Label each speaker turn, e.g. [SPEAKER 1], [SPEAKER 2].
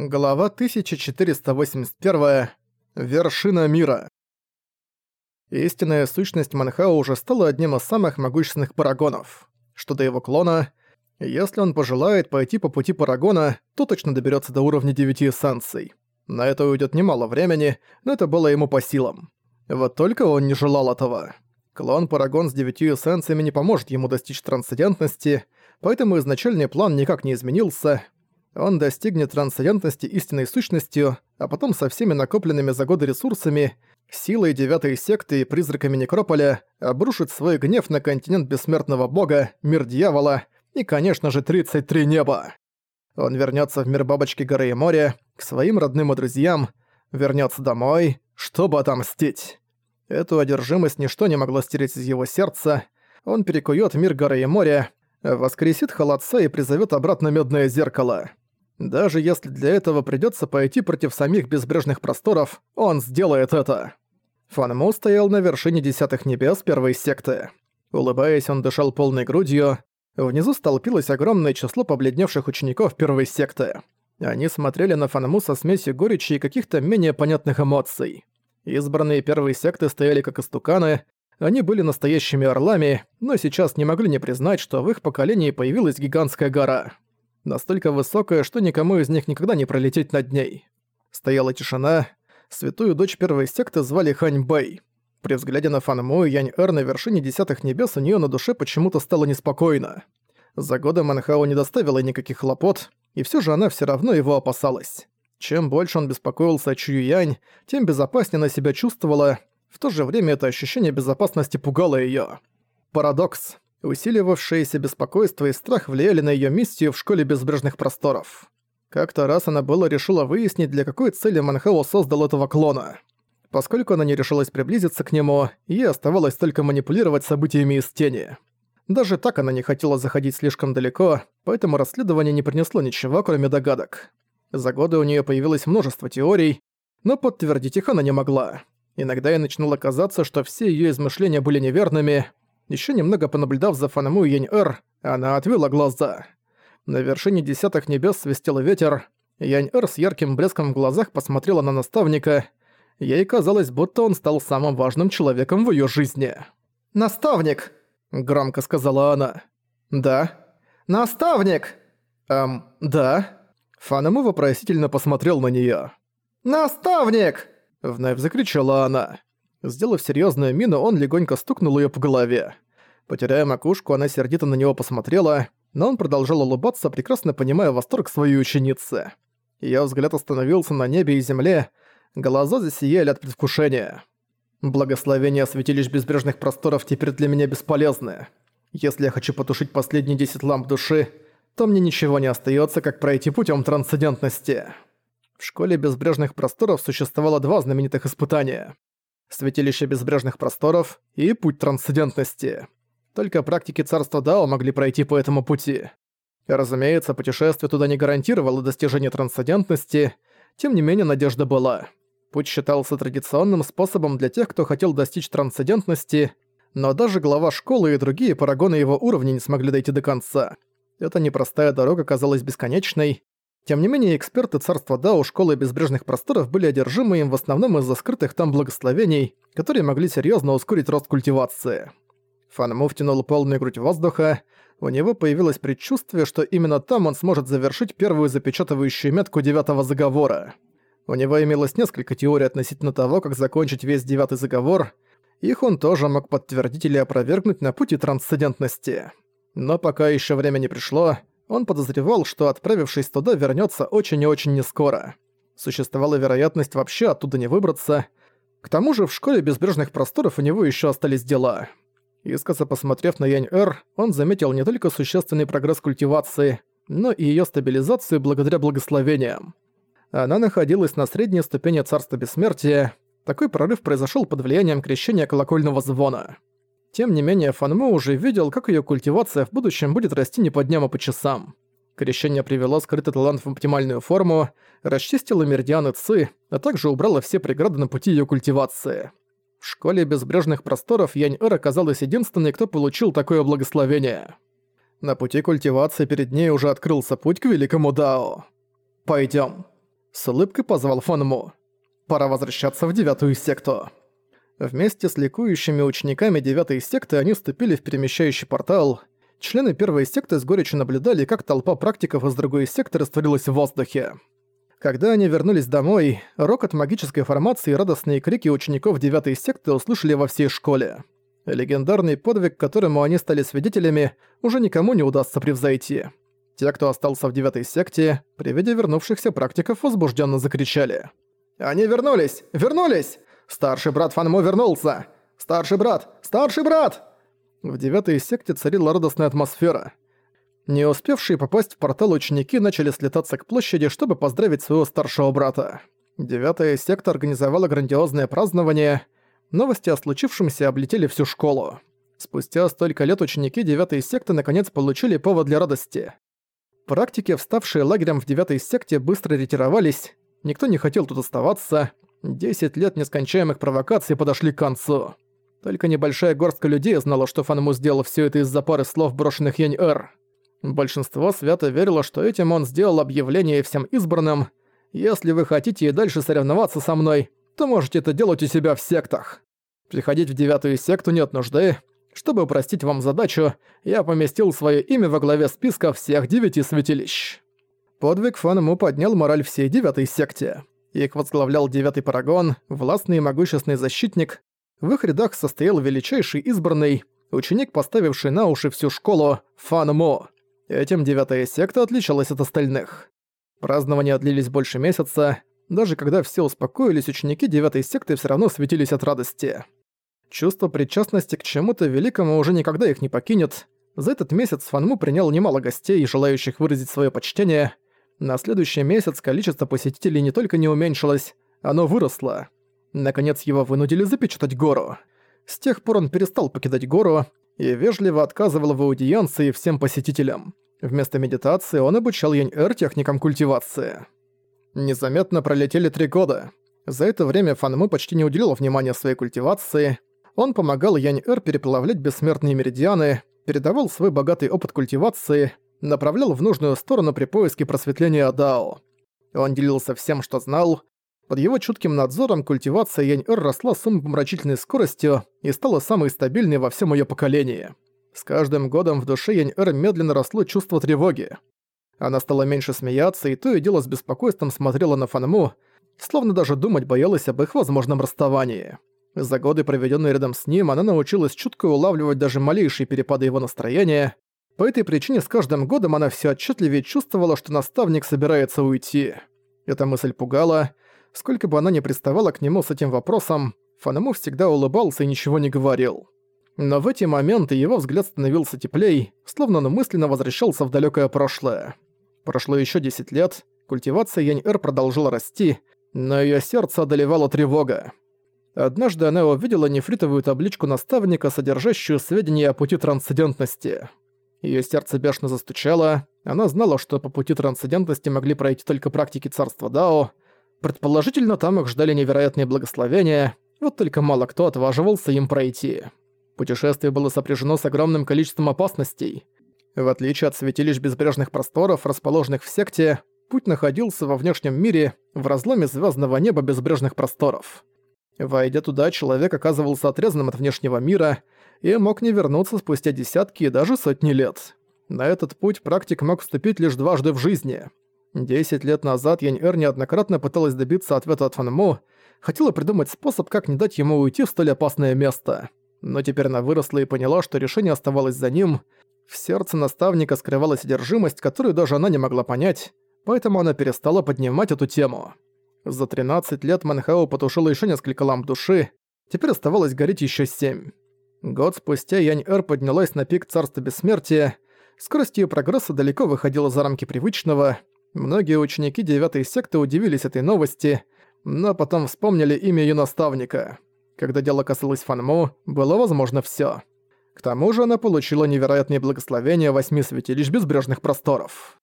[SPEAKER 1] Глава 1481. Вершина мира. Истинная сущность Манхао уже стала одним из самых могущественных парагонов. Что до его клона, если он пожелает пойти по пути парагона, то точно доберется до уровня девяти эссенций. На это уйдет немало времени, но это было ему по силам. Вот только он не желал этого. Клон Парагон с девятью эссенциями не поможет ему достичь трансцендентности, поэтому изначальный план никак не изменился — он достигнет трансцендентности истинной сущностью, а потом со всеми накопленными за годы ресурсами, силой девятой секты и призраками Некрополя обрушит свой гнев на континент бессмертного бога, мир дьявола и, конечно же, 33 неба. Он вернется в мир Бабочки Горы и Моря, к своим родным и друзьям, вернется домой, чтобы отомстить. Эту одержимость ничто не могло стереть из его сердца. Он перекует мир Горы и Моря, воскресит холодца и призовет обратно медное зеркало. Даже если для этого придется пойти против самих безбрежных просторов, он сделает это. Фанму стоял на вершине десятых небес первой секты. Улыбаясь, он дышал полной грудью. Внизу столпилось огромное число побледневших учеников первой секты. Они смотрели на Фанму со смесью горечи и каких-то менее понятных эмоций. Избранные первой секты стояли как истуканы, они были настоящими орлами, но сейчас не могли не признать, что в их поколении появилась гигантская гора настолько высокая, что никому из них никогда не пролететь над ней. Стояла тишина. Святую дочь первой секты звали Хань Бэй. При взгляде на Фан Му и Янь Эр на вершине десятых небес у нее на душе почему-то стало неспокойно. За годы Манхао не доставила никаких хлопот, и все же она все равно его опасалась. Чем больше он беспокоился о Чую Янь, тем безопаснее она себя чувствовала, в то же время это ощущение безопасности пугало ее. Парадокс. Усиливавшееся беспокойство и страх влияли на её миссию в школе безбрежных просторов. Как-то раз она было решила выяснить, для какой цели Манхао создал этого клона. Поскольку она не решилась приблизиться к нему, ей оставалось только манипулировать событиями из тени. Даже так она не хотела заходить слишком далеко, поэтому расследование не принесло ничего, кроме догадок. За годы у неё появилось множество теорий, но подтвердить их она не могла. Иногда ей начинало казаться, что все её измышления были неверными, еще немного понаблюдав за Фанаму и Янь-Эр, она отвела глаза. На вершине десятых небес свистел ветер. Янь-Эр с ярким блеском в глазах посмотрела на наставника. Ей казалось, будто он стал самым важным человеком в ее жизни. «Наставник!» – громко сказала она. «Да». «Наставник!» «Эм, да». Фанаму вопросительно посмотрел на нее. «Наставник!» – вновь закричала она. Сделав серьезную мину, он легонько стукнул ее по голове. Потеряя макушку, она сердито на него посмотрела, но он продолжал улыбаться, прекрасно понимая восторг своей ученицы. Её взгляд остановился на небе и земле, глаза засияли от предвкушения. «Благословения святилищ безбрежных просторов теперь для меня бесполезны. Если я хочу потушить последние десять ламп души, то мне ничего не остаётся, как пройти путём трансцендентности». В школе безбрежных просторов существовало два знаменитых испытания. Святилище безбрежных просторов и путь трансцендентности. Только практики царства Дао могли пройти по этому пути. разумеется, путешествие туда не гарантировало достижение трансцендентности, тем не менее надежда была. Путь считался традиционным способом для тех, кто хотел достичь трансцендентности, но даже глава школы и другие парагоны его уровня не смогли дойти до конца. Эта непростая дорога казалась бесконечной, тем не менее, эксперты царства Дао Школы Безбрежных Просторов были одержимы им в основном из-за скрытых там благословений, которые могли серьезно ускорить рост культивации. Фанму втянул полную грудь воздуха, у него появилось предчувствие, что именно там он сможет завершить первую запечатывающую метку девятого заговора. У него имелось несколько теорий относительно того, как закончить весь девятый заговор, их он тоже мог подтвердить или опровергнуть на пути трансцендентности. Но пока еще время не пришло, он подозревал, что отправившись туда вернется очень и очень нескоро. Существовала вероятность вообще оттуда не выбраться. К тому же в школе безбрежных просторов у него еще остались дела. Искоса посмотрев на Янь-Эр, он заметил не только существенный прогресс культивации, но и ее стабилизацию благодаря благословениям. Она находилась на средней ступени Царства Бессмертия. Такой прорыв произошел под влиянием крещения колокольного звона. Тем не менее, Фанму уже видел, как ее культивация в будущем будет расти не по дням, а по часам. Крещение привело скрытый талант в оптимальную форму, расчистило меридианы Ци, а также убрало все преграды на пути ее культивации. В школе безбрежных просторов Янь-Эр оказалась единственной, кто получил такое благословение. На пути культивации перед ней уже открылся путь к великому Дао. Пойдем. С улыбкой позвал Фан Му. «Пора возвращаться в девятую секту». Вместе с ликующими учениками девятой секты они вступили в перемещающий портал. Члены первой секты с горечью наблюдали, как толпа практиков из другой секты растворилась в воздухе. Когда они вернулись домой, рокот магической формации и радостные крики учеников девятой секты услышали во всей школе. Легендарный подвиг, которому они стали свидетелями, уже никому не удастся превзойти. Те, кто остался в девятой секте, при виде вернувшихся практиков возбужденно закричали. «Они вернулись! Вернулись! Старший брат Фанмо вернулся! Старший брат! Старший брат!» В девятой секте царила радостная атмосфера. Не успевшие попасть в портал ученики начали слетаться к площади, чтобы поздравить своего старшего брата. Девятая секта организовала грандиозное празднование. Новости о случившемся облетели всю школу. Спустя столько лет ученики девятой секты наконец получили повод для радости. Практики, вставшие лагерем в девятой секте, быстро ретировались. Никто не хотел тут оставаться. Десять лет нескончаемых провокаций подошли к концу. Только небольшая горстка людей знала, что Фанму сделал все это из-за пары слов, брошенных Янь-Эр. Большинство свято верило, что этим он сделал объявление всем избранным. «Если вы хотите и дальше соревноваться со мной, то можете это делать у себя в сектах. Приходить в девятую секту нет нужды. Чтобы упростить вам задачу, я поместил свое имя во главе списка всех девяти святилищ». Подвиг Фанму поднял мораль всей девятой секте. Их возглавлял девятый парагон, властный и могущественный защитник. В их рядах состоял величайший избранный, ученик, поставивший на уши всю школу, Фан Мо. Этим девятая секта отличалась от остальных. Празднования длились больше месяца. Даже когда все успокоились, ученики девятой секты все равно светились от радости. Чувство причастности к чему-то великому уже никогда их не покинет. За этот месяц Фанму принял немало гостей, желающих выразить свое почтение – на следующий месяц количество посетителей не только не уменьшилось, оно выросло. Наконец его вынудили запечатать гору. С тех пор он перестал покидать гору и вежливо отказывал в аудиенции всем посетителям. Вместо медитации он обучал Янь-Эр техникам культивации. Незаметно пролетели три года. За это время Фанму почти не уделил внимания своей культивации. Он помогал Янь-Эр переплавлять бессмертные меридианы, передавал свой богатый опыт культивации – направлял в нужную сторону при поиске просветления Дао. Он делился всем, что знал. Под его чутким надзором культивация Янь-Эр росла с умопомрачительной скоростью и стала самой стабильной во всем ее поколении. С каждым годом в душе Янь-Эр медленно росло чувство тревоги. Она стала меньше смеяться и то и дело с беспокойством смотрела на Фанму, словно даже думать боялась об их возможном расставании. За годы, проведенные рядом с ним, она научилась чутко улавливать даже малейшие перепады его настроения, по этой причине с каждым годом она все отчетливее чувствовала, что наставник собирается уйти. Эта мысль пугала. Сколько бы она ни приставала к нему с этим вопросом, Фанаму всегда улыбался и ничего не говорил. Но в эти моменты его взгляд становился теплей, словно он мысленно возвращался в далекое прошлое. Прошло еще 10 лет, культивация Янь-Эр продолжила расти, но ее сердце одолевала тревога. Однажды она увидела нефритовую табличку наставника, содержащую сведения о пути трансцендентности. Её сердце бешено застучало, она знала, что по пути трансцендентности могли пройти только практики царства Дао. Предположительно, там их ждали невероятные благословения, вот только мало кто отваживался им пройти. Путешествие было сопряжено с огромным количеством опасностей. В отличие от святилищ безбрежных просторов, расположенных в секте, путь находился во внешнем мире, в разломе звездного неба безбрежных просторов. Войдя туда, человек оказывался отрезанным от внешнего мира – и мог не вернуться спустя десятки и даже сотни лет. На этот путь практик мог вступить лишь дважды в жизни. Десять лет назад Янь-Эр неоднократно пыталась добиться ответа от Фанму, хотела придумать способ, как не дать ему уйти в столь опасное место. Но теперь она выросла и поняла, что решение оставалось за ним. В сердце наставника скрывалась содержимость, которую даже она не могла понять, поэтому она перестала поднимать эту тему. За 13 лет Манхао потушила еще несколько ламп души, теперь оставалось гореть еще семь. Год спустя Янь-Эр поднялась на пик Царства Бессмертия. Скорость её прогресса далеко выходила за рамки привычного. Многие ученики девятой секты удивились этой новости, но потом вспомнили имя её наставника. Когда дело касалось Фанму, было возможно всё. К тому же она получила невероятные благословения восьми святилищ безбрежных просторов.